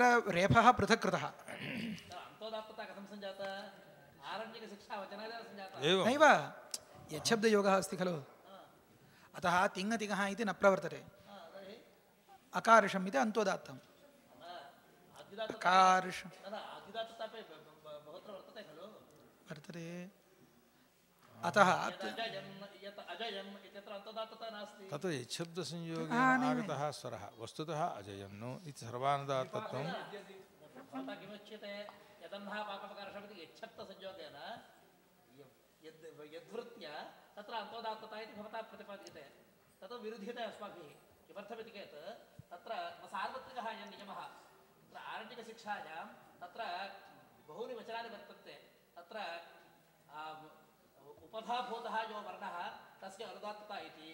तत्र रेफः पृथक् कृतः अन्तोदात्तता कथं सञ्जाता आरण्यकशिक्षा वचनादेव सञ्जाता एवं नैव यच्छब्दयोगः अस्ति खलु अतः तिङ्गतिगः इति न प्रवर्तते अकार्षम् इति अन्तोदात्तम् अकार्षम् न न आधिदात्तता अपि ब- ब- बहुत्र वर्तते खलु वर्तते अतः तत् यच्छब्दसंयोगेन नै, नै। आगतः स्वरः वस्तुतः अजयन्नु इति सर्वानुदात्तत्वं किमुच्यते यदन्नः पापपकारशमिति यच्छब्दसंयोगेन यद् यद्वृत्य तत्र अन्तोदात्तता इति भवता प्रतिपाद्यते। तत् विरुध्यते अस्माभिः किमर्थमिति चेत् तत्र सार्वत्रिकः अयं नियमः। तत्र आरण्यकशिक्षायां तत्र बहूनि वचनानि वर्तन्ते। तत्र उपधाभूतः यो वर्णः तस्य अनुदात्तता इति।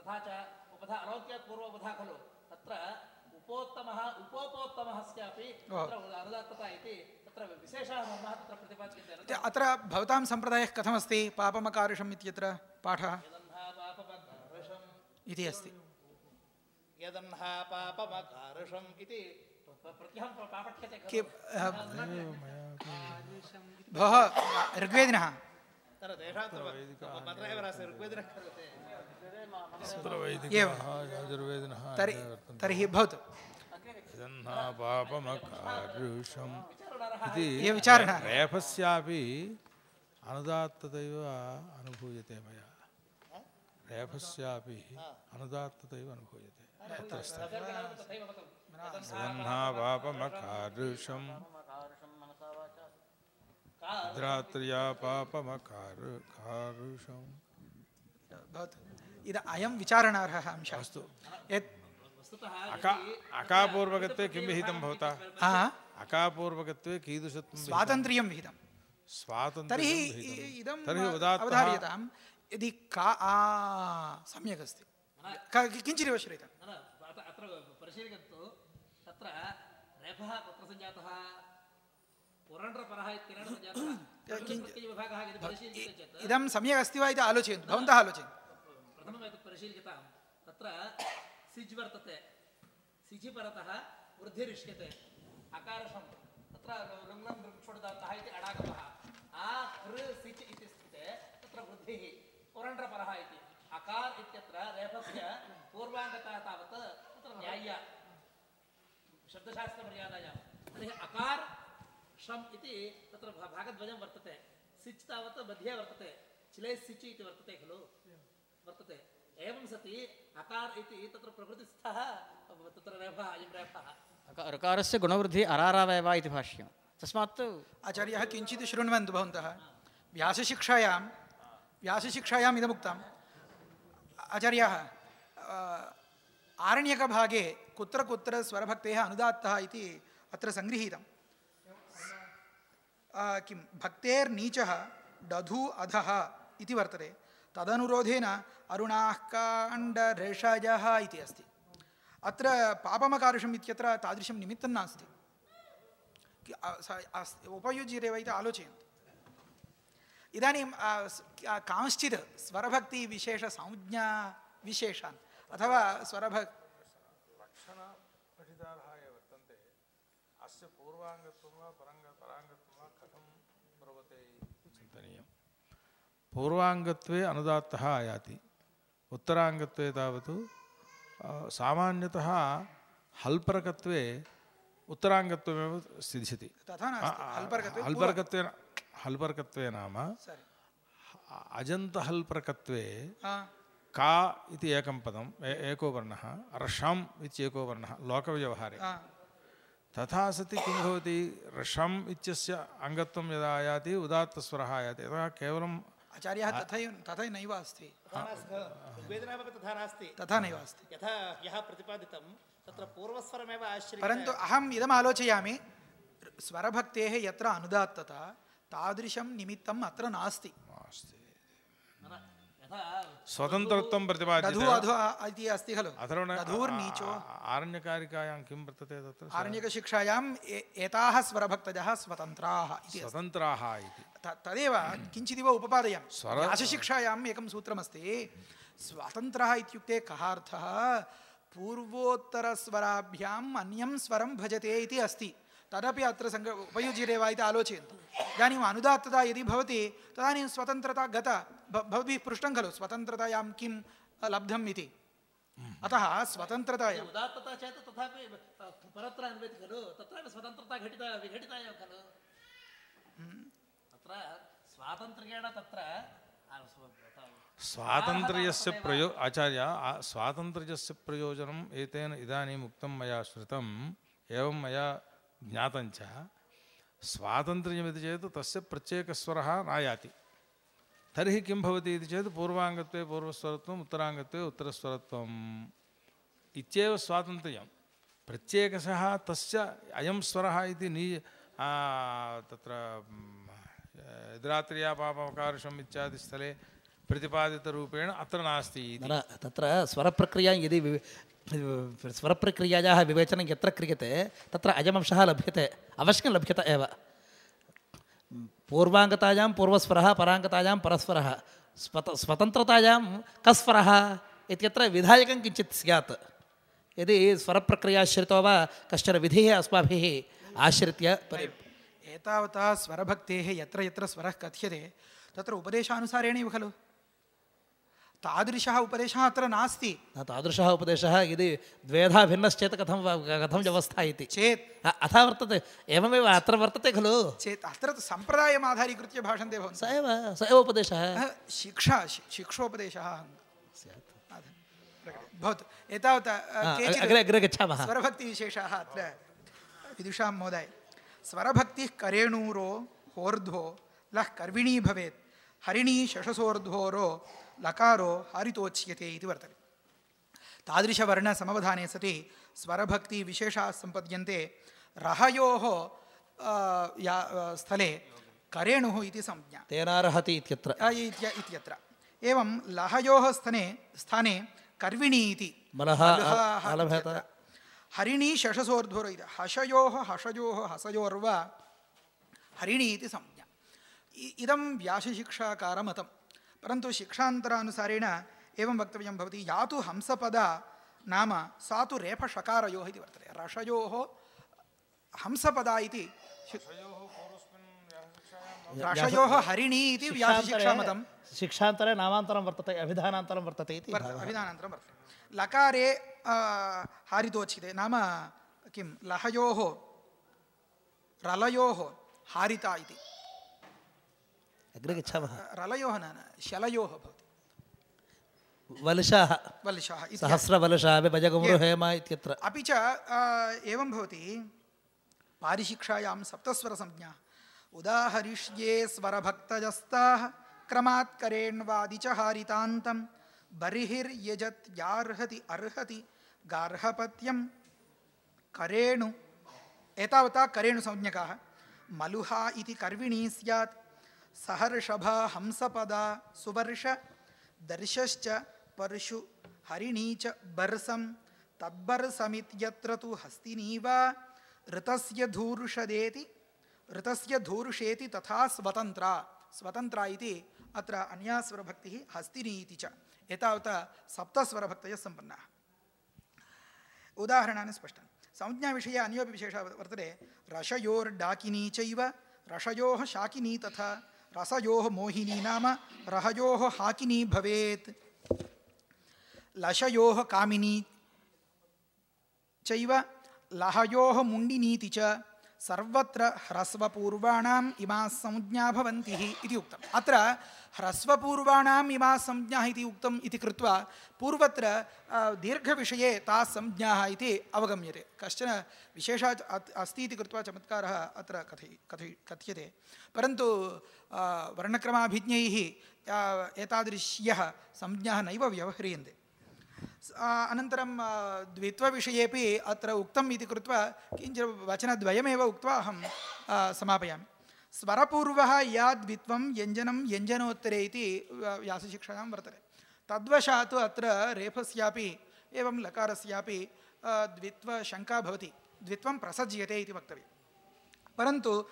तथा च उपधा अलौक्यात् पूर्वोपधा खलु। तत्र उपोत्तमः उपोपोत्तमः स्यापि तत्र अनुदात्तता इति तत्र विशेषः मर्मः तत्र प्रतिपाद्यते अत्र भवतां सम्प्रदायः कथमस्ति? पापमकार्षम् इत्यत्र पाठः? इति अस्ति। यदन्हा पापमकार्षम् इति। भोः ऋग्वेदिनः। तर्हि भवतु पापमकारुषम् इति रेफस्यापि अनुदात्ततैव अनुभूयते मया रेफस्यापि अनुदात्ततैव अनुभूयते यदन्ना पापमकारुषम् द्रात्र्या पापमकारु कारुषम् भवतु इद अयं विचारणार्हः अंशः अस्तु यत् अका अकापूर्वकत्वे किं विहितं भवता अकापूर्वकत्वे कीदृशत्वं स्वातन्त्र्यं विहितं स्वातन्त्र्यं तर्हि इदं तर्हि उदात्तः अवधार्यतां यदि का सम्यक् अस्ति किञ्चिदिव श्रूयतां अत्र परिशीलयन्तु तत्र रेफः कुत्र सञ्जातः पुरण्ड्रपरः इत्यनेन सञ्जातः विभागः यदि परिशील्यते चेत् इदं सम्यक् अस्ति वा इति आलोचयन्तु भवन्तः आलोचयन्तु। प्रथमम् एतत् परिशील्यतां तत्र सिज् वर्तते सिजि परतः वृद्धिरिष्यते अकारशं तत्र लुङ्लं दृक्षुडदातः इति अडागमः आ हृ सिच् इति स्थिते तत्र वृद्धिः पुरण्ड्रपरः इति अकार इत्यत्र रेफस्य पूर्वाङ्गतः तावत् तत्र न्याय्य शब्दशास्त्रमर्यादायां। शम् इति तत्र भागद्वयं वर्तते। सिच् तावत् मध्ये वर्तते। चिले सिच् इति वर्तते खलु? वर्तते। एवं सति अकार इति तत्र प्रकृतिस्थः तत्र रेफः अयं रेफः ऋकारस्य गुणवृद्धिः अरारावेव इति भाष्यं। तस्मात् आचार्यः किञ्चित् शृण्वन्तु भवन्तः। व्यासशिक्षायां व्यासशिक्षायाम् इदमुक्तम् आचार्याः आरण्यकभागे कुत्र कुत्र स्वरभक्तेः अनुदात्तः इति अत्र सङ्गृहीतम् किं, भक्तेर्नीचः दधु अधः इति वर्तते। तदनुरोधेन अरुणाः काण्डऋषयः इति अस्ति। अत्र पापमकारुषम् इत्यत्र तादृशं निमित्तं नास्ति। उपयुज्यते इति आलोचयन्तु। इदानीं कांश्चित् स्वरभक्तिविशेषसंज्ञा विशेषान् अथवा स्वरभ लक्षणपठितारः ये वर्तन्ते, अस्य पूर्वाङ्गत्वं वा पराङ्ग पराङ्गत्वं वा कथं प्रवते इति चिन्तनीयं पूर्वाङ्गत्वे अनुदात्तः आयाति। उत्तराङ्गत्वे तावत् सामान्यतः हल्परकत्वे उत्तराङ्गत्वमेव सिद्ध्यति। हल्पर्गत्वे हल्परकत्वे नाम अजन्तहल्परकत्वे का इति एकं पदम् एको वर्णः रषम् इत्येको वर्णः लोकव्यवहारे। तथा सति किं भवति? रषम् इत्यस्य अङ्गत्वं यदा आयाति उदात्तस्वरः आयाति। यतः केवलं आचार्यः तथैव तथा नैव अस्ति। तथा वेदनापि तथा नास्ति। तथा नैव अस्ति। यथा यः प्रतिपादितं तत्र पूर्वस्वरमेव आश्रित्य परन्तु अहम् इदम् आलोचयामि स्वरभक्तेः यत्र अनुदात्तता तादृशं निमित्तम् अत्र नास्ति। स्वतन्त्रत्वं प्रतिपाद्यते अस्ति खलु आरण्यकारिकायां किं वर्तते तत्र आरण्यकशिक्षायाम् एताः स्वरभक्तजः स्वतन्त्राः इति स्वतन्त्राः इति तदेव किञ्चिदिव उपपादयामि स्वर- व्यासशिक्षायाम् एकं सूत्रमस्ति स्वतन्त्रः इत्युक्ते कः अर्थः पूर्वोत्तरस्वराभ्याम् अन्यं स्वरं भजते इति अस्ति तदपि अत्र सङ्ग उपयुज्यते वा इति आलोचयन्तु इदानीम् अनुदात्तता यदि भवति तदानीं स्वतन्त्रता गता भवद्भिः पृष्टं खलु स्वतन्त्रतायां किं लब्धम् इति अतः स्वतन्त्रतायां उदात्तता चेत् तथापि अ, परत्र अन्वयति खलु तत्रापि स्वतन्त्रता घटिता विघटिता एव खलु तत्र स्वातन्त्र्येण तत्र आ, स्व- त- स्वातन्त्र्यस्य प्रयो आचार्य आ- स्वातन्त्र्यस्य प्रयोजनम् एतेन इदानीम् उक्तं मया श्रुतम् एवं मया ज्ञातं च स्वातन्त्र्यमिति चेत् तस्य प्रत्येकस्वरः नायाति तर्हि किं भवति इति चेत् पूर्वाङ्गत्वे, पूर्वस्वरत्वम्, उत्तराङ्गत्वे उत्तरस्वरत्वम् इत्येव स्वातन्त्र्यं अयं स्वरः नी तत्र द्रात्र्यापापकार्षम् इत्यादि स्थले प्रतिपादितरूपेण अत्र नास्ति तत्र स्वरप्रक्रिया यदि स्वरप्रक्रियायाः विवेचनं यत्र क्रियते, तत्र अयमंशः लभ्यते, अवश्यं लभ्यते एव। पूर्वाङ्गतायां पूर्वस्वरः पराङ्गतायां परस्वरः स्वत, स्वतन्त्रतायां कस्वरः इत्यत्र विधायकं किञ्चित् स्यात्। यदि स्वरप्रक्रियाश्रितो वा कश्चन विधिः अस्माभिः आश्रित्य परि एतावता स्वरभक्तेः यत्र यत्र स्वरः कथ्यते, तत्र उपदेशानुसारेणैव खलु। तादृशः उपदेशः अत्र नास्ति। न तादृशः उपदेशः यदि द्वेधा भिन्नश्चेत् कथं कथं व्यवस्था इति। चेत् अथा वर्तते। एवमेव अत्र वर्तते खलु। चेत् अत्र तु सम्प्रदायम् आधारीकृत्य भाषन्ते स एव स एव उपदेशः। शिक्षा शिक्षोपदेशः। भवतु। एतावता अग्रे अग्रे गच्छामः। स्वरभक्तिविशेषाः अत्र विदुषां महोदय। स्वरभक्तिः करेणूरो होर्ध्वो लः कर्विणी भवेत्। हरिणी शशसोर्ध्वोरो ಲಕಾರೋ ಹರಿತೋಚ್ಯತೆ ಇದು ವರ್ತದೆ. ತಾದೃಶವರ್ಣಸಮವಧಾನೆ ಸತಿ ಸ್ವರಭಕ್ತಿ ವಿಶೇಷ ಸಂಪದ್ಯಂತೆ ರಹಯೋ ಯಾ ಸ್ಥಳೆ ಕರೆಣು ಇತಿ ಸಂಜ್ಞಾ. ತೇನಾರ್ಹತಿ ಇತ್ಯತ್ರ. ಇತ್ಯತ್ರ. ಏವಂ ಲಹಯೋ ಸ್ಥನೆ ಸ್ಥಾನೆ ಕರ್ವಿಣಿ ಇತಿ. ಹರಿಣಿ ಶಶಸೋರ್ಧ್ವರ ಇದೆ. ಹಶಯೋ ಹಷಯೋ ಹಸಯೋರ್ವ ಹರಿಣಿ ಇತಿ ಸಂಜ್ಞಾ. ಇದಂ ವ್ಯಾಸಶಿಕ್ಷಾಕಾರ ಮತಂ ಪರಂತು ಶಿಕ್ಷಾಂತರಾನುಸಾರೇಣ ಏವಂ ವಕ್ತವ್ಯಂ ಭವತಿ ಯಾತು ಹಂಸಪದ ನಾಮ ಸಾತು ರೇಫಷಕಾರಯೋ ಇತಿ ವರ್ತದೆ. ರಷಯೋ ಹಂಸಪದ ಇತಿ ರಷಯೋ ಹರಿಣಿ ಇತಿ ವ್ಯಾಸಶಿಕ್ಷಾಮತಂ ಶಿಕ್ಷಾಂತರೆ ನಾಮಾಂತರಂ ವರ್ತತೆ ಅಭಿಧಾನಾಂತರಂ ವರ್ತತೆ ಇತಿ. ಅಭಿಧಾನಾಂತರಂ ವರ್ತತೆ ಲಕಾರೆ ಹಾರಿತೋಚ್ಯತೆ. ನಾಮ ಕಿಂ? ಲಹಯೋ ರಲಯೋ ಹಾರಿತ ಇತಿ. अग्रे गच्छामः रलयोः न न शलयोः भवति। वलशाः। वल्शः सहस्रवलशा भजगमुरु हेम इत्यत्र। अपि च एवं भवति पारिशिक्षायां सप्तस्वरसंज्ञा। उदाहरिष्ये स्वरभक्तजस्ताः क्रमात् करेण्वादि च हारितान्तं बर्हिर्यजत् यार्हति अर्हति गार्हपत्यं करेणु। एतावता करेणुसंज्ञकाः मलुहा इति कर्विणी स्यात्। ಸಹರ್ಷಭ ಹಂಸಪದ ಸುವರ್ಷ ದರ್ಶಶ್ಚ ಪರಶು ಹರಿಣೀಚ ಬರ್ಸಂ ತಬ್ಬರ್ಸಮಿತ್ಯತ್ರ ತು ಹಸ್ತಿನೀವ ಋತಸ್ಯ ಧೂರುಷದೇತಿ ಋತಸ್ಯ ಧೂರುಷೇತಿ ತಥಾ ಸ್ವತಂತ್ರ ಸ್ವತಂತ್ರ ಇತಿ ಅತ್ರ ಅನ್ಯಾಸ್ವರಭಕ್ತಿ ಹಸ್ತಿನಿ ಇತಿ ಚ ಎತಾವತ ಸಪ್ತಸ್ವರಭಕ್ತಯ ಸಂಪನ್ನ. ಉದಾಹರಣಾನ ಸ್ಪಷ್ಟ. ಸಂಜ್ಞಾ ವಿಷಯ ಅನ್ಯೋಪಿ ವಿಶೇಷ ವರ್ತದೆ ರಸಯೋರ್ಡಾಕಿನಿ ಚೈವ ರಷಯೋ ಶಾಕಿನೀ ತಥಾ रसयोः मोहिनी नाम रहयोः हाकिनी भवेत्। लशयो कामिनी चैव लहयो मुंडिनीति च सर्वत्र ह्रस्वपूर्वाणाम् इमाः संज्ञा भवन्ति इति उक्तम् अत्र ह्रस्वपूर्वाणाम् इमाः संज्ञाः इति उक्तम् इति कृत्वा पूर्वत्र दीर्घविषये ताः संज्ञाः इति अवगम्यते कश्चन विशेषः अस्ति इति कृत्वा चमत्कारः अत्र कथयि कथयि कथ्यते परन्तु वर्णक्रमाभिज्ञैः एतादृश्यः संज्ञाः नैव व्यवह्रियन्ते अनन्तरं द्वित्वविषयेपि अत्र उक्तम् इति कृत्वा किञ्चित् वचनद्वयमेव उक्त्वा अहं समापयामि। स्वरपूर्वः याद्वित्वं व्यञ्जनं व्यञ्जनोत्तरे इति व्या- व्यासशिक्षायां वर्तते। तद्वशात् अत्र रेफस्यापि एवं लकारस्यापि द्वित्वशङ्का भवति। द्वित्वं प्रसज्यते इति वक्तव्यं परन्तु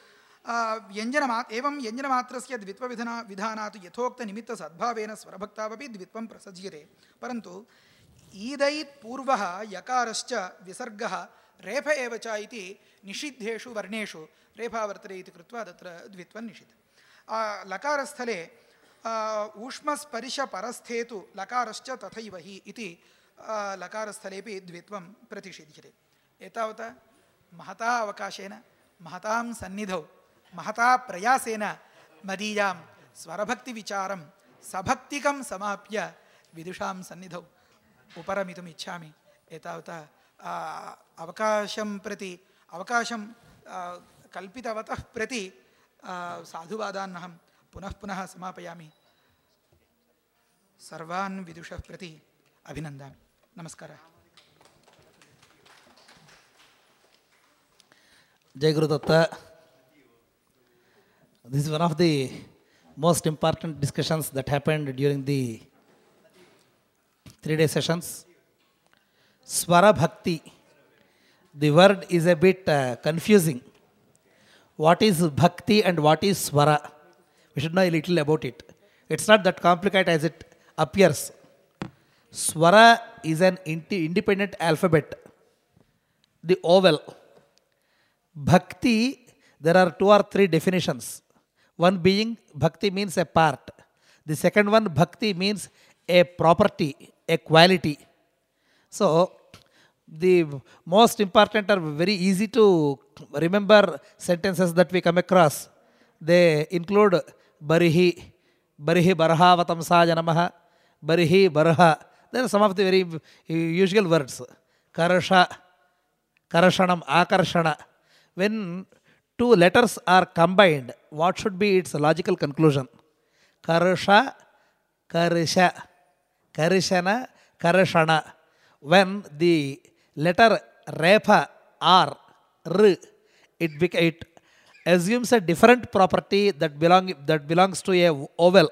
व्यञ्जनमा, एवं व्यञ्जनमात्रस्य द्वित्वविधना विधानात् यथोक्तनिमित्तसद्भावेन स्वरभक्तावपि द्वित्वं प्रसज्यते। परन्तु ईदैत् पूर्वः यकारश्च विसर्गः रेफ एव च इति निषिद्धेषु वर्णेषु रेफा वर्तते इति कृत्वा तत्र द्वित्वं निषिद्धम् आ, लकारस्थले ऊष्मस्पर्शपरस्थे तु लकारश्च तथैव हि इति लकारस्थलेपि द्वित्वं प्रतिषिध्यते। एतावता महता अवकाशेन महतां सन्निधौ महता प्रयासेन मदीयां स्वरभक्तिविचारं सभक्तिकं समाप्य विदुषां सन्निधौ ఉపరమితం ఇచ్చామి ఏతావత అవకాశం ప్రతి అవకాశం కల్పితవత ప్రతి సాధువాదాన్నహం పునఃపున సమాపయామి. సర్వాన్ విదుష ప్రతి అభినందామి. నమస్కార. జయ Gurudatta this one of the most important discussions that happened during the three day sessions. Swara Bhakti. The word is a bit uh, confusing. What is Bhakti and what is Swara? We should know a little about it. It's not that complicated as it appears. Swara is an independent alphabet, the oval. Bhakti, there are two or three definitions. One being bhakti means a part. The second one, bhakti means a property, a quality. So, the most important or very easy to remember sentences that we come across. They include barihi, barihi barhavatamsaya namaha, barihi barha. There are some of the very usual words. Karasha, karashanam, akarshana. When two letters are combined, what should be its logical conclusion? Karasha, karisha, karishana, karashana. When the letter repa, r, r, it, bec- it assumes a different property that, belong, that belongs to a oval.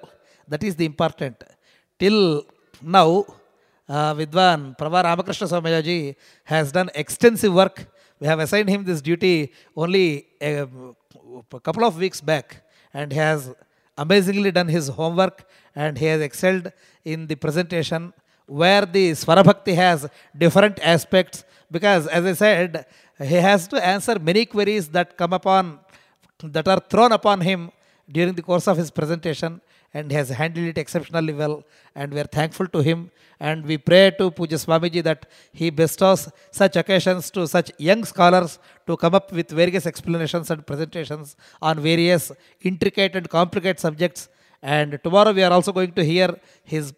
That is the important. Till now, uh, Vidwan Prabha Ramakrishna Swamiyaji has done extensive work. We have assigned him this duty only a, a couple of weeks back, and he has amazingly done his homework and he has excelled in the presentation where the Swarabhakti has different aspects because as I said, he has to answer many queries that come upon that are thrown upon him during the course of his presentation and has handled it exceptionally well and we are thankful to him. And we pray to Puja Swamiji that he bestows such occasions to such young scholars to come up with various explanations and presentations on various intricate and complicated subjects. And tomorrow we are also going to hear his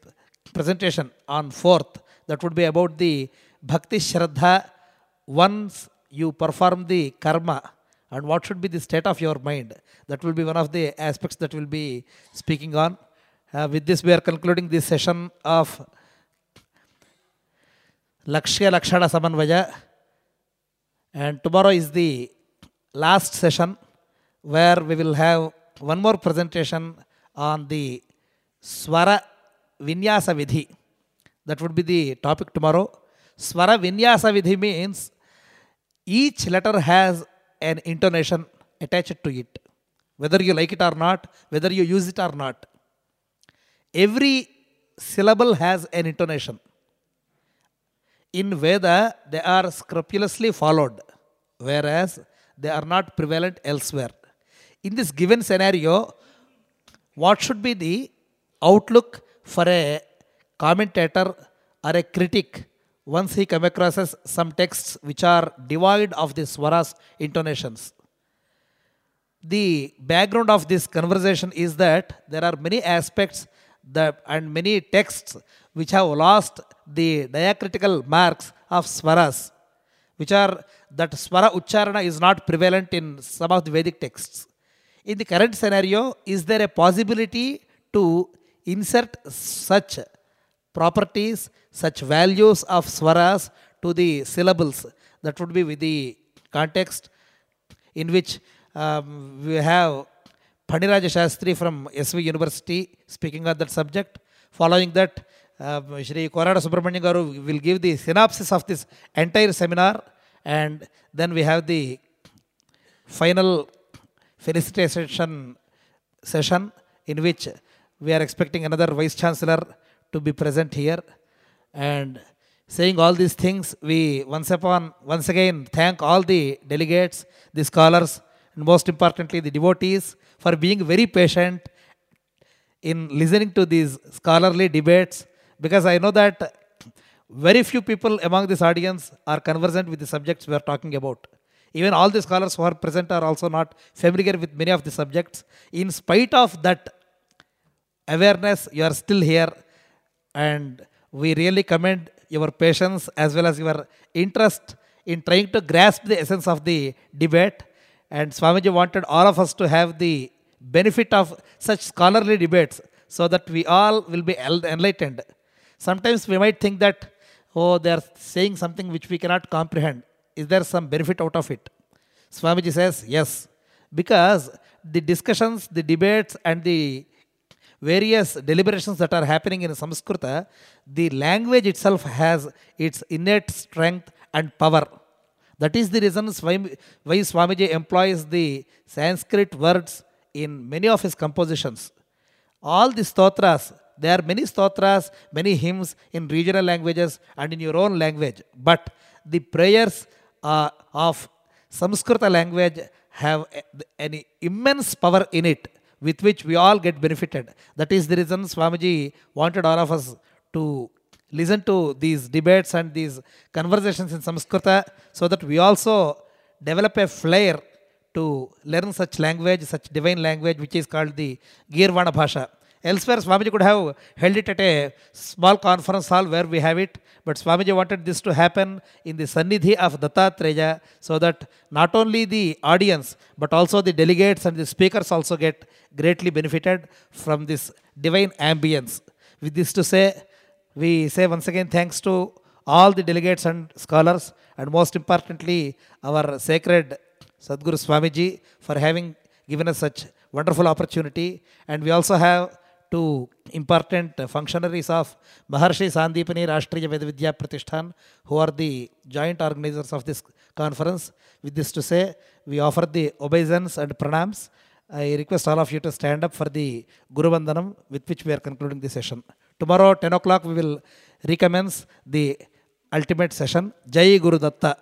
presentation on 4th that would be about the Bhakti Shraddha. Once you perform the karma and what should be the state of your mind. That will be one of the aspects that we'll be speaking on. Uh, with this, we are concluding this session of Lakshya Lakshana Samanvaya. And tomorrow is the last session where we will have one more presentation on the Swara Vinyasa Vidhi. That would be the topic tomorrow. Swara Vinyasa Vidhi means each letter has an intonation attached to it. Whether you like it or not, whether you use it or not. Every syllable has an intonation. In Veda, they are scrupulously followed, whereas they are not prevalent elsewhere. In this given scenario, what should be the outlook for a commentator or a critic once he come across some texts which are devoid of the swaras intonations. The background of this conversation is that there are many aspects that and many texts which have lost the diacritical marks of swaras which are that swara ucharana is not prevalent in some of the vedic texts. In the current scenario is there a possibility to insert such properties such values of swaras to the syllables that would be with the context in which um, we have Pandiraja Shastri from SV University speaking on that subject. Following that, um, Shri Korada Subramanian Garu will give the synopsis of this entire seminar, and then we have the final felicitation session in which we are expecting another vice chancellor to be present here, and saying all these things, we once upon once again thank all the delegates, the scholars, and most importantly the devotees for being very patient in listening to these scholarly debates because I know that very few people among this audience are conversant with the subjects we are talking about. Even all the scholars who are present are also not familiar with many of the subjects. In spite of that awareness, you are still here, and we really commend your patience as well as your interest in trying to grasp the essence of the debate. And Swamiji wanted all of us to have the benefit of such scholarly debates so that we all will be enlightened. Sometimes we might think that, oh, they are saying something which we cannot comprehend. Is there some benefit out of it? Swamiji says, yes. Because the discussions, the debates, and the various deliberations that are happening in Sanskrita, the language itself has its innate strength and power. That is the reason why Swamiji employs the Sanskrit words in many of his compositions. All the stotras, there are many stotras, many hymns in regional languages and in your own language. But the prayers uh, of Samskrita language have an immense power in it with which we all get benefited. That is the reason Swamiji wanted all of us to listen to these debates and these conversations in sanskrita so that we also develop a flair to learn such language, such divine language, which is called the Girvana Bhasha. Elsewhere, Swamiji could have held it at a small conference hall where we have it, but Swamiji wanted this to happen in the Sannidhi of Dattatreya so that not only the audience, but also the delegates and the speakers also get greatly benefited from this divine ambience. With this to say, we say once again thanks to all the delegates and scholars, and most importantly, our sacred Sadguru Swamiji for having given us such wonderful opportunity. And we also have two important functionaries of Maharshi Sandipani Rashtriya Vedvidya Pratishthan, who are the joint organizers of this conference. With this to say, we offer the obeisance and pranams. I request all of you to stand up for the Guru Vandanam, with which we are concluding the session. Tomorrow, 10 o'clock, we will recommence the ultimate session. Jai Guru Datta.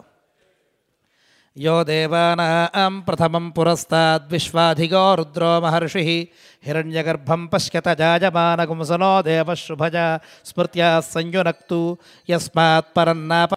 यो देवानां प्रथमं पुरस्ताद्विश्वाधिगो रुद्रो महर्षि हिरण्यगर्भं पश्यत जायमानगुंसनो देवशुभजा स्मृत्या संयुनक्तु यस्मात् परन्नाप